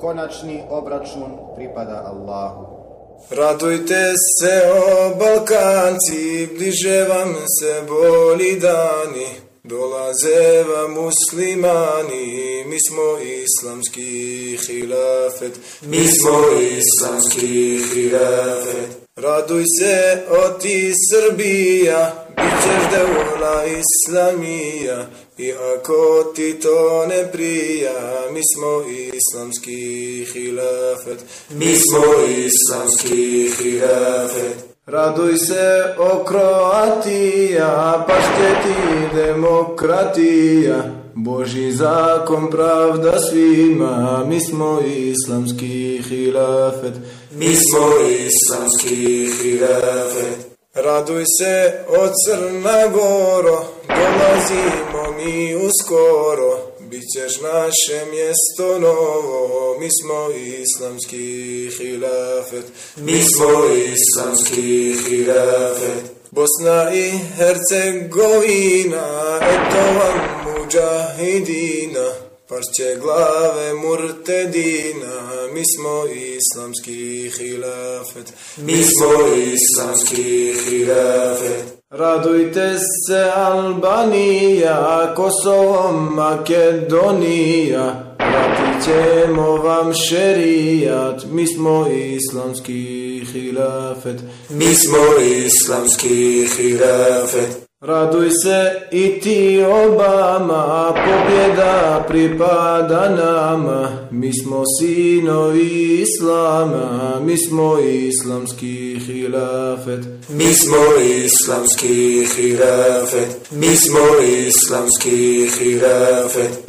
Konačni obračun pripada Allahu. Radujte se o Balkanci, bliže vam se boli dani, dolaze vam muslimani, mi smo islamski hilafet, mi smo islamski hilafet. Raduj se o ti Srbija, bit ćeš devula islamija, i ako ti to ne prija, mi smo islamski hilafet, mi smo islamski hilafet. Raduj se o Kroatija, pa ti demokratija, Boži zakon pravda svima, mi smo islamski hilafet, mi smo islamski hilafet. Raduj se o Crna Goro, dolazimo mi uskoro, bit ćeš naše mjesto novo, mi smo islamski hilafet, mi smo islamski hilafet. Bosna i Hercegovina, eto vam muđahidina, Parće glave murtedina, mi smo islamski hilafet, mi smo islamski hilafet. Radujte se Albanija, Kosovo, Makedonija, vratit ćemo vam šerijat, mi smo islamski hilafet, mi smo islamski hilafet. Raduj se i ti Obama, pobjeda pripada nama, mi smo sinovi Islama, mi smo islamski hilafet. Mi smo islamski hilafet, mi smo islamski hilafet.